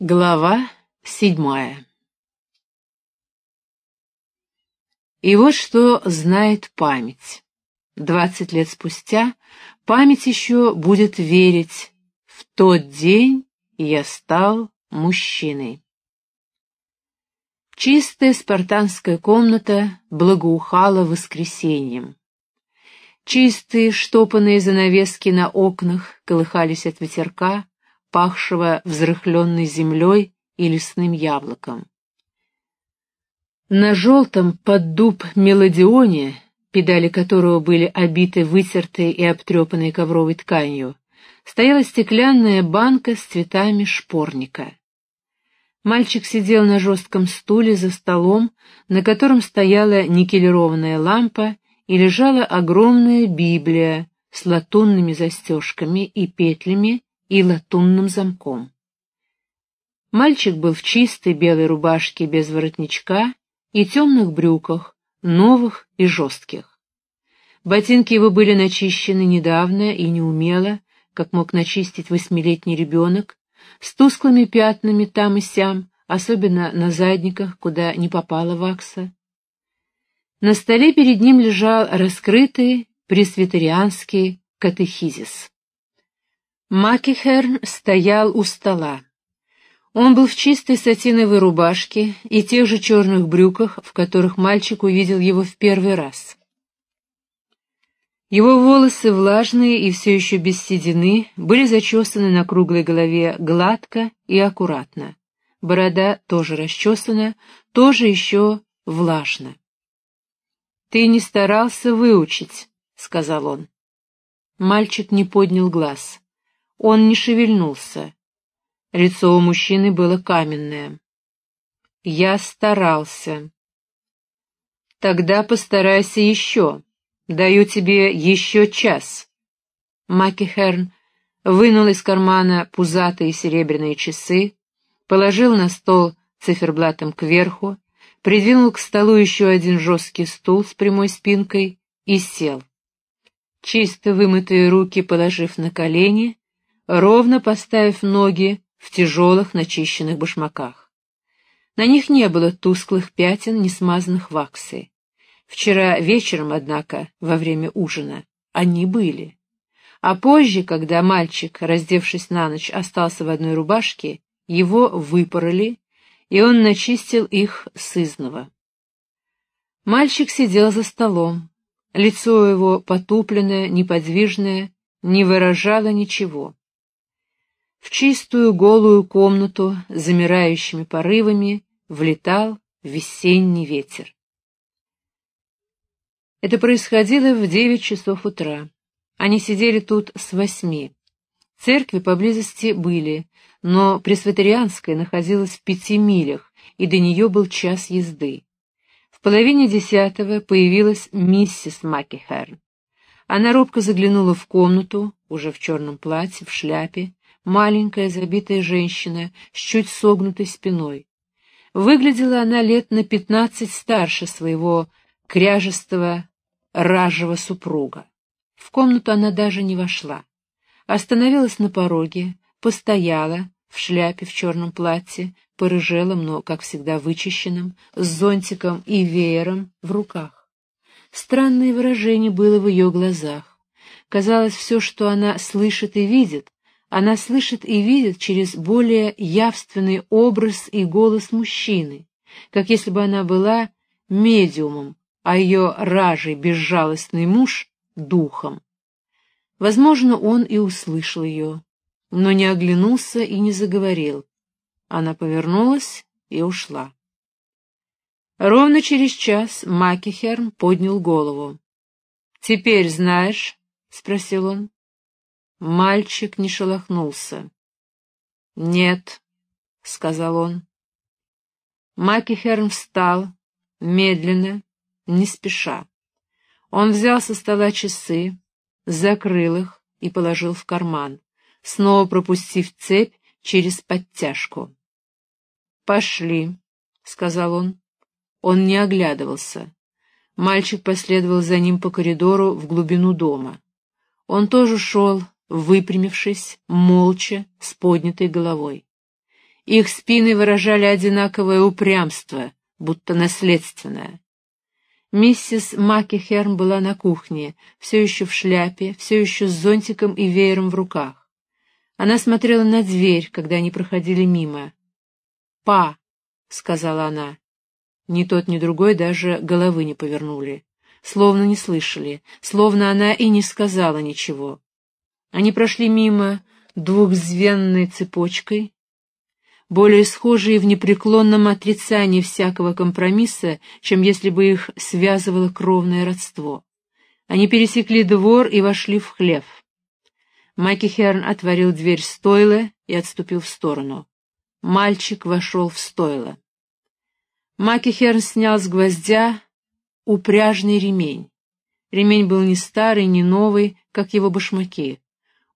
Глава седьмая И вот что знает память. Двадцать лет спустя память еще будет верить. В тот день я стал мужчиной. Чистая спартанская комната благоухала воскресеньем. Чистые штопанные занавески на окнах колыхались от ветерка, пахшего взрыхленной землей и лесным яблоком. На желтом под дуб мелодионе, педали которого были обиты вытертой и обтрепанной ковровой тканью, стояла стеклянная банка с цветами шпорника. Мальчик сидел на жестком стуле за столом, на котором стояла никелированная лампа и лежала огромная Библия с латунными застежками и петлями и латунным замком. Мальчик был в чистой белой рубашке без воротничка и темных брюках, новых и жестких. Ботинки его были начищены недавно и неумело, как мог начистить восьмилетний ребенок, с тусклыми пятнами там и сям, особенно на задниках, куда не попала вакса. На столе перед ним лежал раскрытый пресвитерианский катехизис. Макихерн стоял у стола. Он был в чистой сатиновой рубашке и тех же черных брюках, в которых мальчик увидел его в первый раз. Его волосы, влажные и все еще без седины, были зачесаны на круглой голове гладко и аккуратно. Борода тоже расчесана, тоже еще влажно. «Ты не старался выучить», — сказал он. Мальчик не поднял глаз. Он не шевельнулся. Лицо у мужчины было каменное. «Я старался». «Тогда постарайся еще. Даю тебе еще час». Макихерн вынул из кармана пузатые серебряные часы, положил на стол циферблатом кверху, придвинул к столу еще один жесткий стул с прямой спинкой и сел. Чисто вымытые руки положив на колени, ровно поставив ноги в тяжелых начищенных башмаках. На них не было тусклых пятен, не смазанных ваксой. Вчера вечером, однако, во время ужина, они были. А позже, когда мальчик, раздевшись на ночь, остался в одной рубашке, его выпороли, и он начистил их сызново. Мальчик сидел за столом. Лицо его, потупленное, неподвижное, не выражало ничего. В чистую голую комнату замирающими порывами влетал весенний ветер. Это происходило в девять часов утра. Они сидели тут с восьми. Церкви поблизости были, но Пресвитерианская находилась в пяти милях, и до нее был час езды. В половине десятого появилась миссис Маккихерн. Она робко заглянула в комнату, уже в черном платье, в шляпе, маленькая забитая женщина с чуть согнутой спиной. Выглядела она лет на пятнадцать старше своего кряжестого ражего супруга. В комнату она даже не вошла. Остановилась на пороге, постояла, в шляпе в черном платье, порыжелом, но, как всегда, вычищенном, с зонтиком и веером в руках. Странное выражение было в ее глазах. Казалось, все, что она слышит и видит, она слышит и видит через более явственный образ и голос мужчины, как если бы она была медиумом, а ее ражий безжалостный муж — духом. Возможно, он и услышал ее, но не оглянулся и не заговорил. Она повернулась и ушла. Ровно через час Макихерн поднял голову. «Теперь знаешь?» — спросил он. Мальчик не шелохнулся. «Нет», — сказал он. Макихерн встал, медленно, не спеша. Он взял со стола часы, закрыл их и положил в карман, снова пропустив цепь через подтяжку. «Пошли», — сказал он. Он не оглядывался. Мальчик последовал за ним по коридору в глубину дома. Он тоже шел, выпрямившись, молча, с поднятой головой. Их спины выражали одинаковое упрямство, будто наследственное. Миссис Макихерн была на кухне, все еще в шляпе, все еще с зонтиком и веером в руках. Она смотрела на дверь, когда они проходили мимо. «Па», — сказала она. Ни тот, ни другой даже головы не повернули, словно не слышали, словно она и не сказала ничего. Они прошли мимо двухзвенной цепочкой, более схожие в непреклонном отрицании всякого компромисса, чем если бы их связывало кровное родство. Они пересекли двор и вошли в хлев. Майки Херн отворил дверь стойла и отступил в сторону. Мальчик вошел в стойло. Майки Херн снял с гвоздя упряжный ремень. Ремень был не старый, не новый, как его башмаки.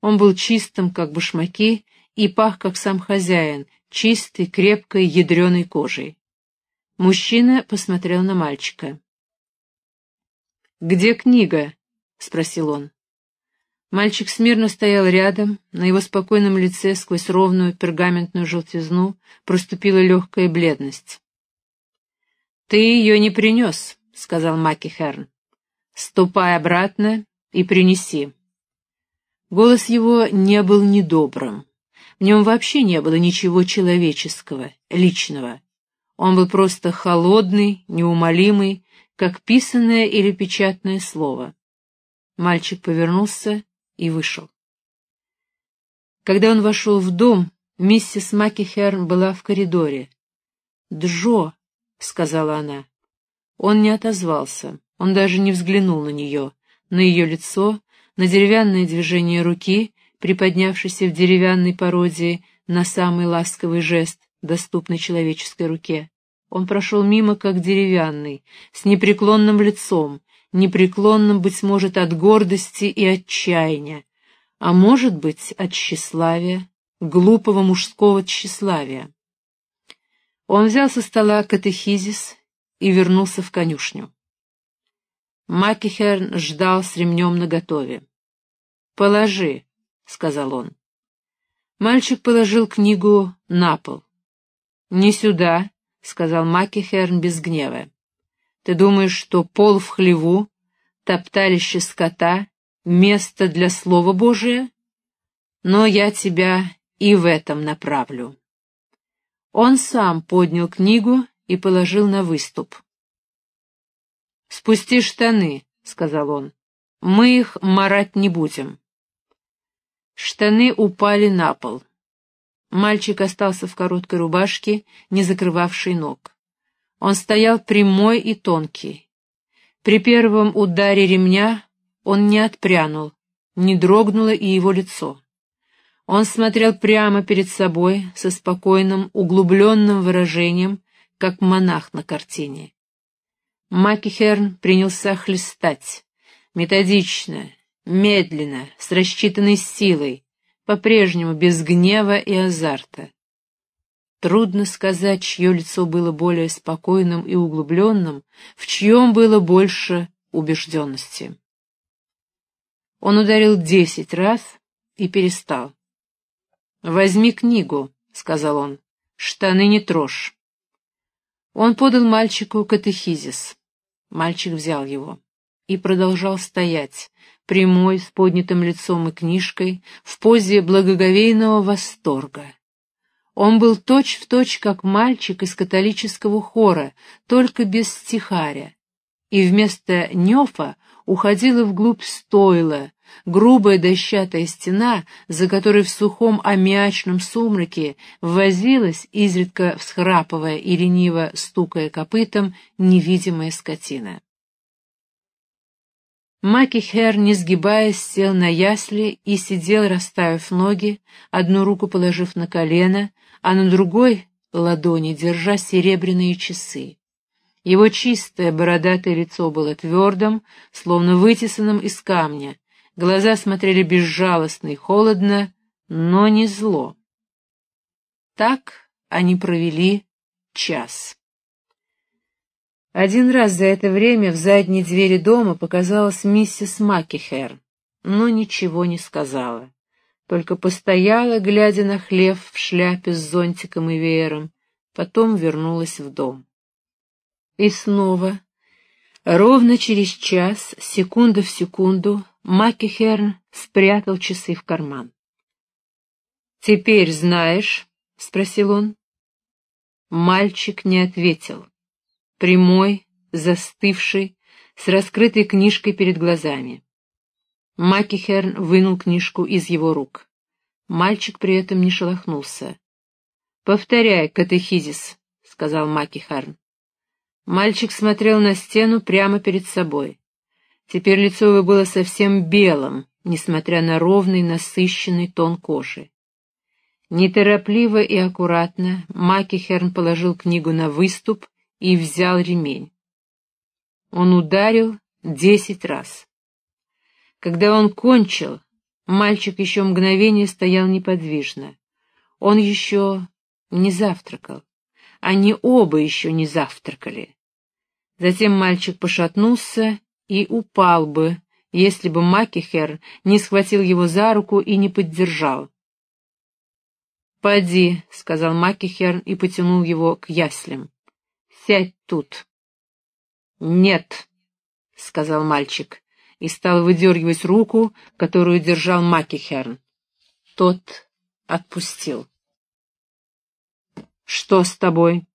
Он был чистым, как башмаки, и пах, как сам хозяин, чистой, крепкой, ядреной кожей. Мужчина посмотрел на мальчика. «Где книга?» — спросил он. Мальчик смирно стоял рядом, на его спокойном лице сквозь ровную пергаментную желтизну проступила легкая бледность. «Ты ее не принес», — сказал Маки Херн. «Ступай обратно и принеси». Голос его не был недобрым. В нем вообще не было ничего человеческого, личного. Он был просто холодный, неумолимый, как писанное или печатное слово. Мальчик повернулся и вышел. Когда он вошел в дом, миссис Макихерн была в коридоре. «Джо», — сказала она. Он не отозвался, он даже не взглянул на нее, на ее лицо, на деревянное движение руки, приподнявшийся в деревянной пародии на самый ласковый жест, доступный человеческой руке. Он прошел мимо, как деревянный, с непреклонным лицом, непреклонным, быть может, от гордости и отчаяния, а может быть, от тщеславия, глупого мужского тщеславия. Он взял со стола катехизис и вернулся в конюшню. Макихерн ждал с ремнем наготове. «Положи», — сказал он. Мальчик положил книгу на пол. «Не сюда», — сказал Макихерн без гнева. «Ты думаешь, что пол в хлеву, топталище скота, место для Слова Божия? Но я тебя и в этом направлю». Он сам поднял книгу и положил на выступ. «Спусти штаны», — сказал он. «Мы их марать не будем». Штаны упали на пол. Мальчик остался в короткой рубашке, не закрывавшей ног. Он стоял прямой и тонкий. При первом ударе ремня он не отпрянул, не дрогнуло и его лицо. Он смотрел прямо перед собой со спокойным, углубленным выражением, как монах на картине. Макихерн принялся хлестать, методично, медленно, с рассчитанной силой, по-прежнему без гнева и азарта. Трудно сказать, чье лицо было более спокойным и углубленным, в чьем было больше убежденности. Он ударил десять раз и перестал. «Возьми книгу», — сказал он, — «штаны не трожь». Он подал мальчику катехизис. Мальчик взял его и продолжал стоять, прямой, с поднятым лицом и книжкой, в позе благоговейного восторга. Он был точь-в-точь, точь, как мальчик из католического хора, только без стихаря, и вместо нёфа уходила вглубь стойла, грубая дощатая стена, за которой в сухом аммиачном сумраке возилась, изредка всхрапывая и лениво стукая копытом, невидимая скотина. Маки Хер, не сгибаясь, сел на ясли и сидел, расставив ноги, одну руку положив на колено, а на другой ладони держа серебряные часы. Его чистое бородатое лицо было твердым, словно вытесанным из камня, глаза смотрели безжалостно и холодно, но не зло. Так они провели час. Один раз за это время в задней двери дома показалась миссис Макихер, но ничего не сказала. только постояла, глядя на хлев в шляпе с зонтиком и веером, потом вернулась в дом. И снова, ровно через час, секунда в секунду, Макихерн спрятал часы в карман. «Теперь знаешь?» — спросил он. Мальчик не ответил. Прямой, застывший, с раскрытой книжкой перед глазами. Макихерн вынул книжку из его рук. Мальчик при этом не шелохнулся. «Повторяй, катехизис», — сказал Макихерн. Мальчик смотрел на стену прямо перед собой. Теперь лицо его было совсем белым, несмотря на ровный, насыщенный тон кожи. Неторопливо и аккуратно Макихерн положил книгу на выступ и взял ремень. Он ударил десять раз. Когда он кончил, мальчик еще мгновение стоял неподвижно. Он еще не завтракал. Они оба еще не завтракали. Затем мальчик пошатнулся и упал бы, если бы Макихер не схватил его за руку и не поддержал. «Поди», — сказал Макихер и потянул его к яслям. «Сядь тут». «Нет», — сказал мальчик и стал выдергивать руку, которую держал Макихерн. Тот отпустил. «Что с тобой?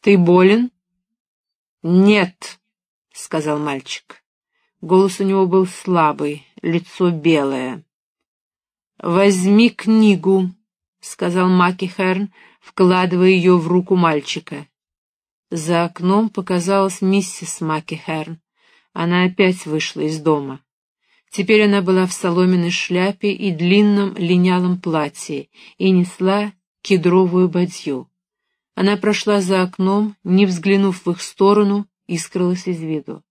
Ты болен?» «Нет», — сказал мальчик. Голос у него был слабый, лицо белое. «Возьми книгу», — сказал Макихерн, вкладывая ее в руку мальчика. За окном показалась миссис Макихерн. Она опять вышла из дома. Теперь она была в соломенной шляпе и длинном линялом платье и несла кедровую бадью. Она прошла за окном, не взглянув в их сторону, и скрылась из виду.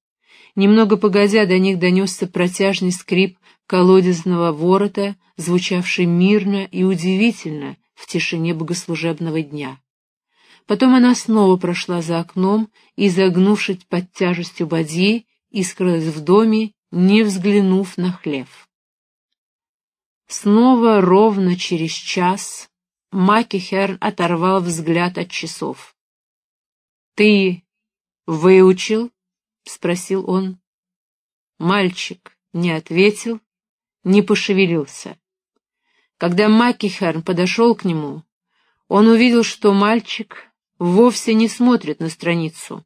Немного погодя, до них донесся протяжный скрип колодезного ворота, звучавший мирно и удивительно в тишине богослужебного дня. Потом она снова прошла за окном и, загнувшись под тяжестью бадьи, и скрылась в доме, не взглянув на хлев. Снова ровно через час Макихерн оторвал взгляд от часов. «Ты выучил?» — спросил он. Мальчик не ответил, не пошевелился. Когда Макихерн подошел к нему, он увидел, что мальчик вовсе не смотрит на страницу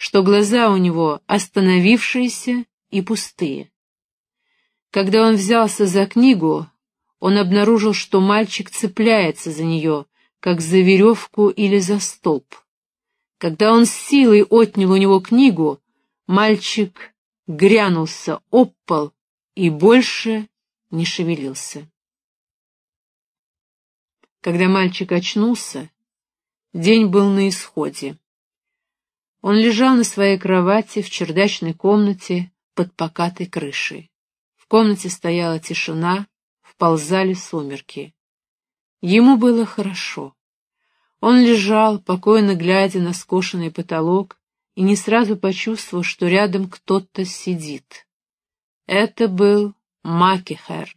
что глаза у него остановившиеся и пустые. Когда он взялся за книгу, он обнаружил, что мальчик цепляется за нее, как за веревку или за столб. Когда он с силой отнял у него книгу, мальчик грянулся об пол и больше не шевелился. Когда мальчик очнулся, день был на исходе. Он лежал на своей кровати в чердачной комнате под покатой крышей. В комнате стояла тишина, вползали сумерки. Ему было хорошо. Он лежал, покойно глядя на скошенный потолок, и не сразу почувствовал, что рядом кто-то сидит. Это был Макихер.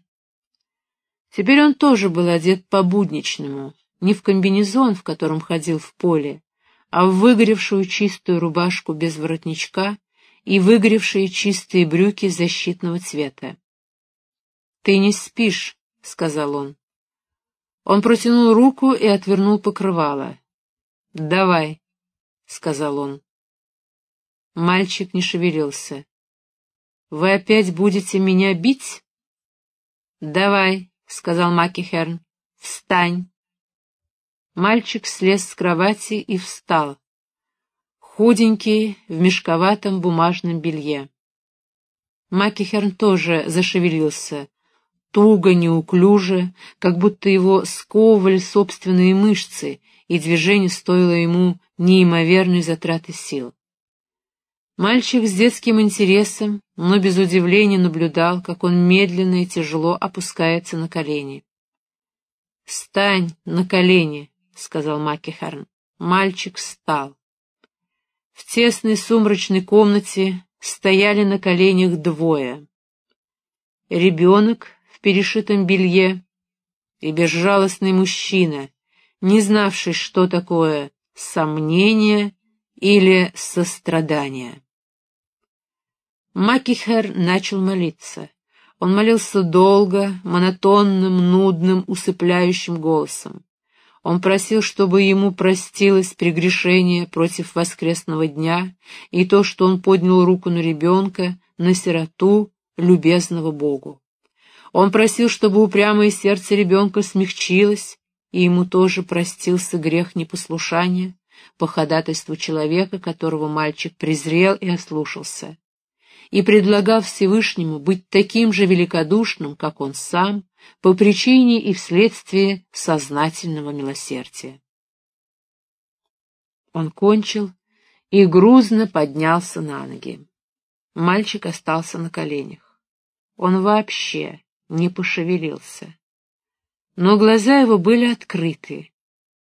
Теперь он тоже был одет по-будничному, не в комбинезон, в котором ходил в поле, а в выгоревшую чистую рубашку без воротничка и выгоревшие чистые брюки защитного цвета. «Ты не спишь», — сказал он. Он протянул руку и отвернул покрывало. «Давай», — сказал он. Мальчик не шевелился. «Вы опять будете меня бить?» «Давай», — сказал Макихерн. «Встань». Мальчик слез с кровати и встал. Худенький, в мешковатом бумажном белье. Макихерн тоже зашевелился, туго, неуклюже, как будто его сковывали собственные мышцы, и движение стоило ему неимоверной затраты сил. Мальчик с детским интересом, но без удивления наблюдал, как он медленно и тяжело опускается на колени. «Встань на колени!» — сказал Макихарн. Мальчик встал. В тесной сумрачной комнате стояли на коленях двое. Ребенок перешитом белье и безжалостный мужчина, не знавший, что такое сомнение или сострадание. Макихер начал молиться. Он молился долго, монотонным, нудным, усыпляющим голосом. Он просил, чтобы ему простилось прегрешение против воскресного дня и то, что он поднял руку на ребенка, на сироту, любезного Богу. Он просил, чтобы упрямое сердце ребенка смягчилось, и ему тоже простился грех непослушания по ходатайству человека, которого мальчик презрел и ослушался, и предлагал Всевышнему быть таким же великодушным, как он сам, по причине и вследствие сознательного милосердия. Он кончил и грузно поднялся на ноги. Мальчик остался на коленях. Он вообще не пошевелился. Но глаза его были открыты.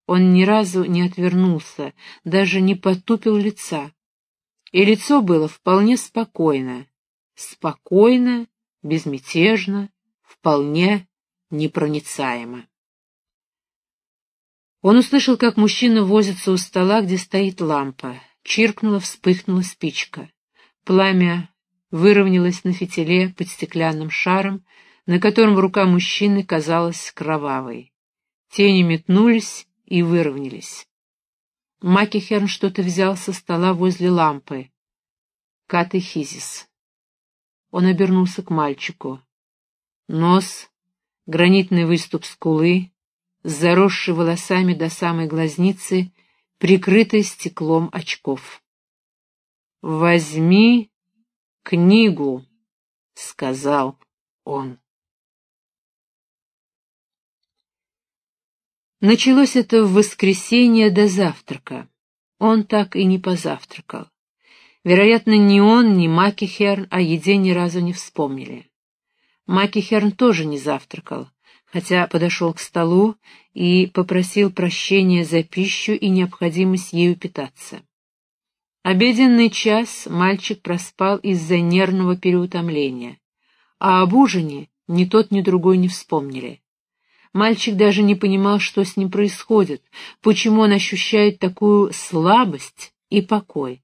Он ни разу не отвернулся, даже не потупил лица. И лицо было вполне спокойно. Спокойно, безмятежно, вполне непроницаемо. Он услышал, как мужчина возится у стола, где стоит лампа. Чиркнула, вспыхнула спичка. Пламя выровнялось на фитиле под стеклянным шаром, на котором рука мужчины казалась кровавой. Тени метнулись и выровнялись. Макихерн что-то взял со стола возле лампы. Катехизис. Он обернулся к мальчику. Нос, гранитный выступ скулы, заросший волосами до самой глазницы, прикрытый стеклом очков. «Возьми книгу», — сказал он. Началось это в воскресенье до завтрака. Он так и не позавтракал. Вероятно, ни он, ни Макихерн о еде ни разу не вспомнили. Макихерн тоже не завтракал, хотя подошел к столу и попросил прощения за пищу и необходимость ею питаться. Обеденный час мальчик проспал из-за нервного переутомления, а об ужине ни тот, ни другой не вспомнили. Мальчик даже не понимал, что с ним происходит, почему он ощущает такую слабость и покой.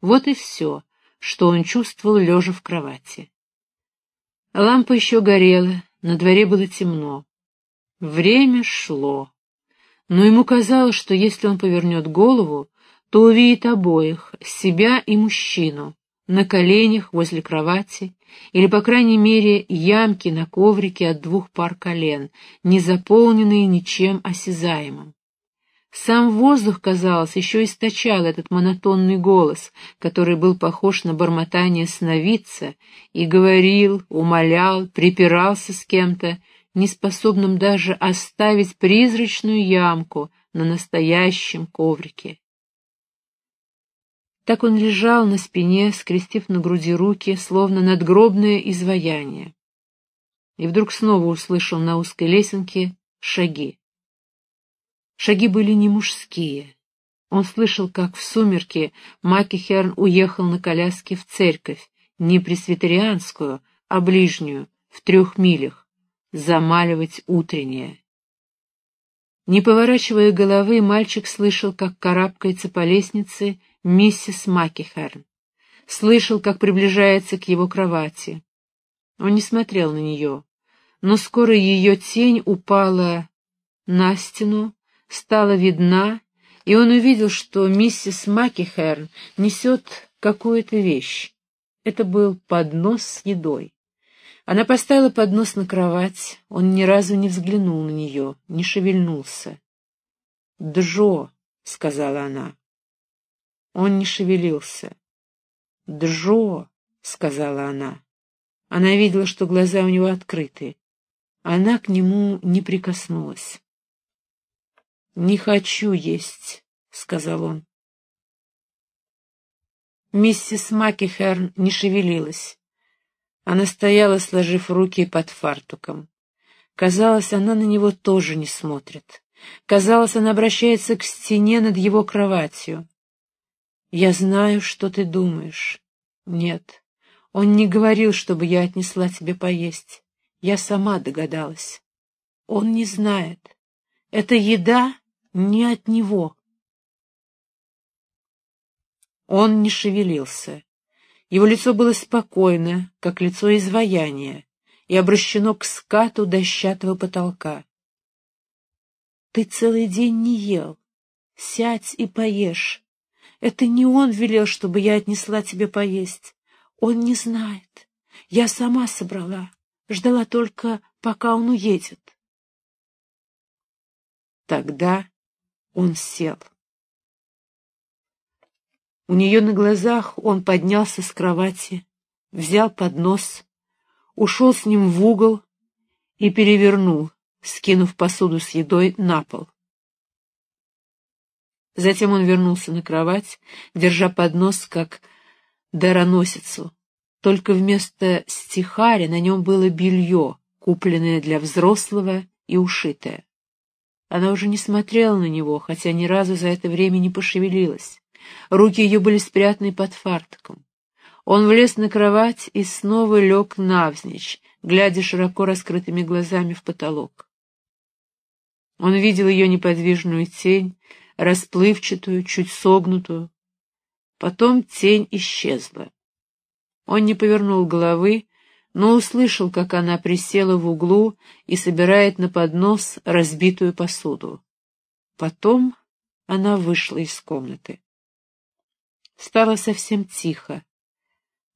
Вот и все, что он чувствовал, лежа в кровати. Лампа еще горела, на дворе было темно. Время шло, но ему казалось, что если он повернет голову, то увидит обоих, себя и мужчину, на коленях возле кровати, или, по крайней мере, ямки на коврике от двух пар колен, не заполненные ничем осязаемым. Сам воздух, казалось, еще источал этот монотонный голос, который был похож на бормотание сновидца, и говорил, умолял, припирался с кем-то, неспособным даже оставить призрачную ямку на настоящем коврике. Так он лежал на спине, скрестив на груди руки, словно надгробное изваяние. И вдруг снова услышал на узкой лесенке шаги. Шаги были не мужские. Он слышал, как в сумерки Макихерн уехал на коляске в церковь, не пресвитерианскую, а ближнюю, в трех милях, замаливать утреннее. Не поворачивая головы, мальчик слышал, как карабкается по лестнице миссис Макихерн. Слышал, как приближается к его кровати. Он не смотрел на нее, но скоро ее тень упала на стену, стала видна, и он увидел, что миссис Макихерн несет какую-то вещь. Это был поднос с едой. Она поставила поднос на кровать, он ни разу не взглянул на нее, не шевельнулся. «Джо», — сказала она. Он не шевелился. «Джо!» — сказала она. Она видела, что глаза у него открыты. Она к нему не прикоснулась. «Не хочу есть», — сказал он. Миссис Макихерн не шевелилась. Она стояла, сложив руки под фартуком. Казалось, она на него тоже не смотрит. Казалось, она обращается к стене над его кроватью. Я знаю, что ты думаешь. Нет, он не говорил, чтобы я отнесла тебе поесть. Я сама догадалась. Он не знает. Эта еда не от него. Он не шевелился. Его лицо было спокойно, как лицо изваяния, и обращено к скату дощатого потолка. «Ты целый день не ел. Сядь и поешь. Это не он велел, чтобы я отнесла тебе поесть. Он не знает. Я сама собрала. Ждала только, пока он уедет. Тогда он сел. У нее на глазах он поднялся с кровати, взял поднос, ушел с ним в угол и перевернул, скинув посуду с едой на пол. Затем он вернулся на кровать, держа поднос как дароносицу. Только вместо стихаря на нем было белье, купленное для взрослого и ушитое. Она уже не смотрела на него, хотя ни разу за это время не пошевелилась. Руки ее были спрятаны под фартуком. Он влез на кровать и снова лег навзничь, глядя широко раскрытыми глазами в потолок. Он видел ее неподвижную тень, расплывчатую, чуть согнутую. Потом тень исчезла. Он не повернул головы, но услышал, как она присела в углу и собирает на поднос разбитую посуду. Потом она вышла из комнаты. Стало совсем тихо.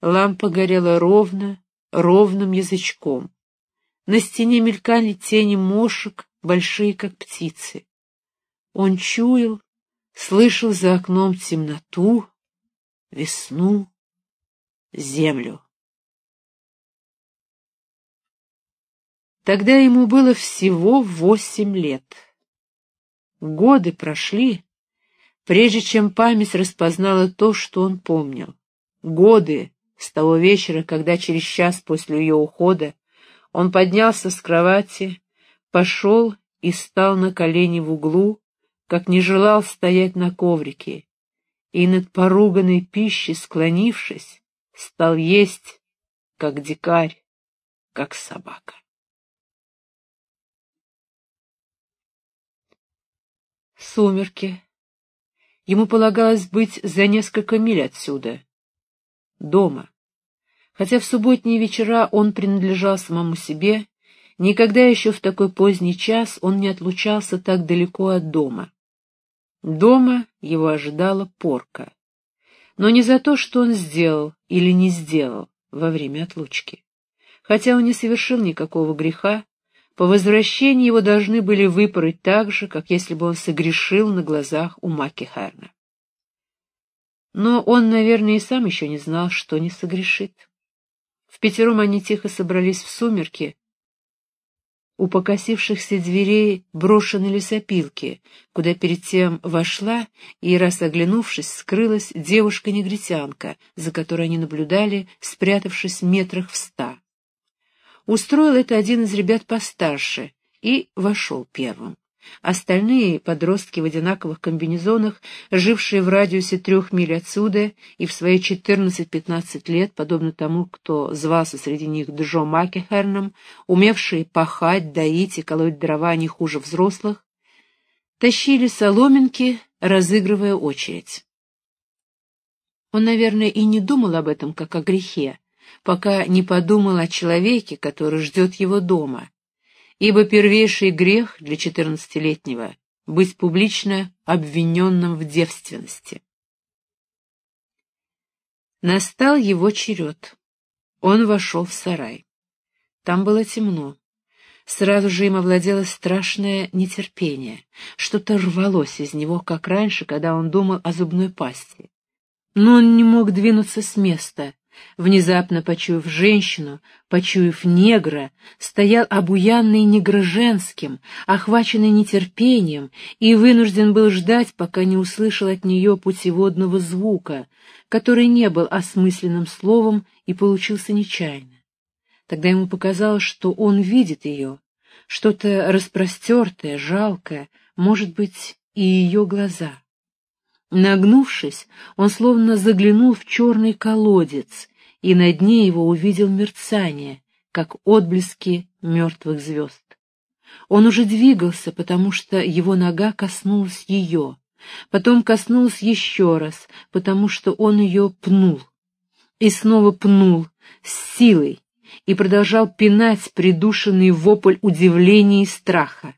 Лампа горела ровно, ровным язычком. На стене мелькали тени мошек, большие, как птицы. Он чуял, слышал за окном темноту, весну, землю. Тогда ему было всего восемь лет. Годы прошли, прежде чем память распознала то, что он помнил. Годы с того вечера, когда через час после ее ухода он поднялся с кровати, пошел и стал на колени в углу, как не желал стоять на коврике, и над поруганной пищей, склонившись, стал есть, как дикарь, как собака. Сумерки. Ему полагалось быть за несколько миль отсюда. Дома. Хотя в субботние вечера он принадлежал самому себе, никогда еще в такой поздний час он не отлучался так далеко от дома. Дома его ожидала порка. Но не за то, что он сделал или не сделал во время отлучки. Хотя он не совершил никакого греха, по возвращении его должны были выпороть так же, как если бы он согрешил на глазах у Маки Харна. Но он, наверное, и сам еще не знал, что не согрешит. В пятером они тихо собрались в сумерки, у покосившихся дверей брошенной лесопилки, куда перед тем вошла и, раз оглянувшись, скрылась девушка-негритянка, за которой они наблюдали, спрятавшись метрах в ста. Устроил это один из ребят постарше и вошел первым. Остальные подростки в одинаковых комбинезонах, жившие в радиусе трех миль отсюда и в свои 14-15 лет, подобно тому, кто звался среди них Джо Макехерном, умевшие пахать, доить и колоть дрова не хуже взрослых, тащили соломинки, разыгрывая очередь. Он, наверное, и не думал об этом как о грехе, пока не подумал о человеке, который ждет его дома, ибо первейший грех для четырнадцатилетнего — быть публично обвиненным в девственности. Настал его черед. Он вошел в сарай. Там было темно. Сразу же им овладело страшное нетерпение. Что-то рвалось из него, как раньше, когда он думал о зубной пасте. Но он не мог двинуться с места, Внезапно почуяв женщину, почуяв негра, стоял обуянный негроженским, охваченный нетерпением, и вынужден был ждать, пока не услышал от нее путеводного звука, который не был осмысленным словом и получился нечаянно. Тогда ему показалось, что он видит ее, что-то распростертое, жалкое, может быть, и ее глаза. Нагнувшись, он словно заглянул в черный колодец, и на дне его увидел мерцание, как отблески мертвых звезд. Он уже двигался, потому что его нога коснулась ее, потом коснулась еще раз, потому что он ее пнул. И снова пнул, с силой, и продолжал пинать придушенный вопль удивления и страха.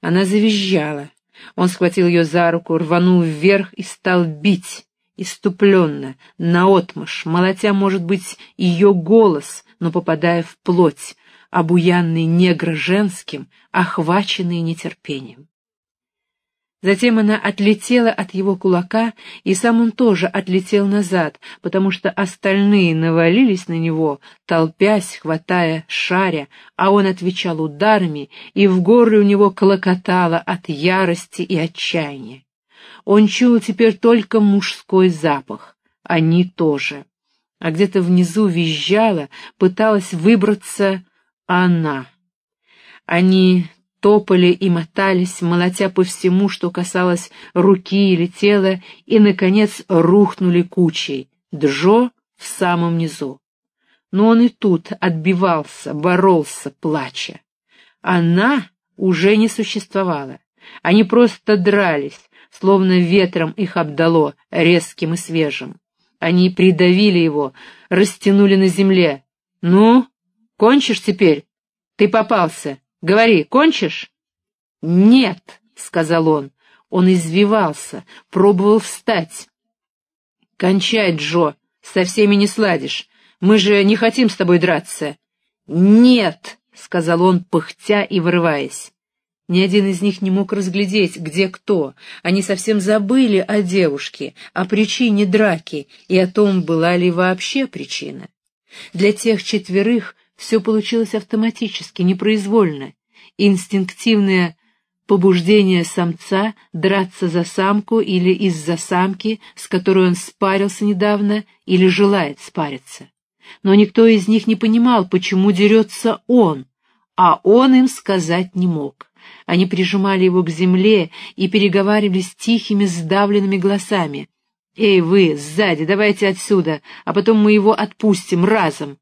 Она завизжала. Он схватил ее за руку, рванул вверх и стал бить, иступленно, наотмашь, молотя, может быть, ее голос, но попадая в плоть, обуянный негро женским, охваченный нетерпением. Затем она отлетела от его кулака, и сам он тоже отлетел назад, потому что остальные навалились на него, толпясь, хватая, шаря, а он отвечал ударами, и в горле у него клокотало от ярости и отчаяния. Он чуял теперь только мужской запах, они тоже. А где-то внизу визжала, пыталась выбраться она. Они топали и мотались, молотя по всему, что касалось руки или тела, и, наконец, рухнули кучей. Джо в самом низу. Но он и тут отбивался, боролся, плача. Она уже не существовала. Они просто дрались, словно ветром их обдало, резким и свежим. Они придавили его, растянули на земле. «Ну, кончишь теперь? Ты попался. Говори, кончишь?» «Нет», — сказал он. Он извивался, пробовал встать. «Кончай, Джо, со всеми не сладишь. Мы же не хотим с тобой драться». «Нет», — сказал он, пыхтя и вырываясь. Ни один из них не мог разглядеть, где кто. Они совсем забыли о девушке, о причине драки и о том, была ли вообще причина. Для тех четверых все получилось автоматически, непроизвольно. Инстинктивное побуждение самца драться за самку или из-за самки, с которой он спарился недавно или желает спариться. Но никто из них не понимал, почему дерется он, а он им сказать не мог. Они прижимали его к земле и переговаривались тихими, сдавленными голосами. «Эй, вы, сзади, давайте отсюда, а потом мы его отпустим разом!»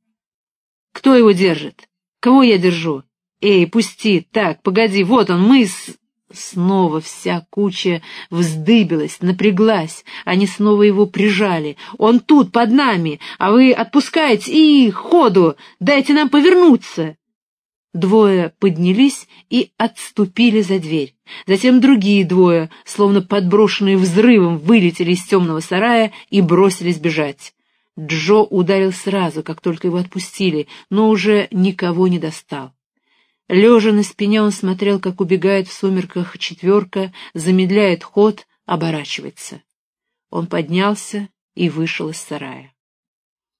«Кто его держит? Кого я держу? Эй, пусти, так, погоди, вот он, мы с...» Снова вся куча вздыбилась, напряглась, они снова его прижали. «Он тут, под нами, а вы отпускаете и ходу, дайте нам повернуться!» Двое поднялись и отступили за дверь. Затем другие двое, словно подброшенные взрывом, вылетели из темного сарая и бросились бежать. Джо ударил сразу, как только его отпустили, но уже никого не достал. Лежа на спине он смотрел, как убегает в сумерках четверка, замедляет ход, оборачивается. Он поднялся и вышел из сарая.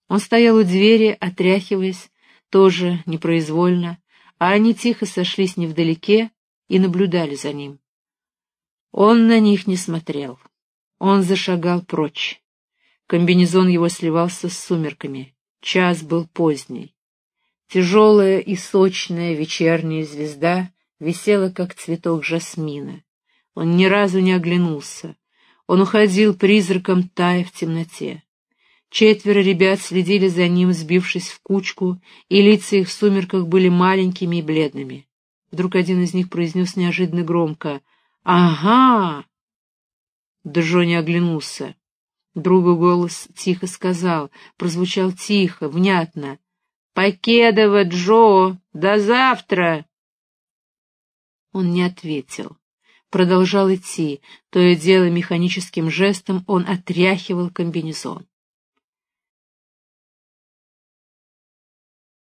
Он стоял у двери, отряхиваясь, тоже непроизвольно, а они тихо сошлись невдалеке и наблюдали за ним. Он на них не смотрел. Он зашагал прочь. Комбинезон его сливался с сумерками. Час был поздний. Тяжелая и сочная вечерняя звезда висела, как цветок жасмина. Он ни разу не оглянулся. Он уходил призраком, тая в темноте. Четверо ребят следили за ним, сбившись в кучку, и лица их в сумерках были маленькими и бледными. Вдруг один из них произнес неожиданно громко «Ага!» Джо не оглянулся. Другой голос тихо сказал, прозвучал тихо, внятно. «Покедова, Джо! До завтра!» Он не ответил. Продолжал идти, то и дело механическим жестом он отряхивал комбинезон.